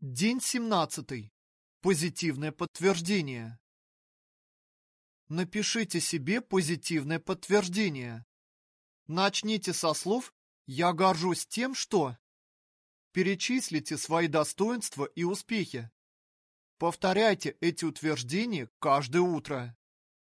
День 17. Позитивное подтверждение. Напишите себе позитивное подтверждение. Начните со слов «Я горжусь тем, что...» Перечислите свои достоинства и успехи. Повторяйте эти утверждения каждое утро.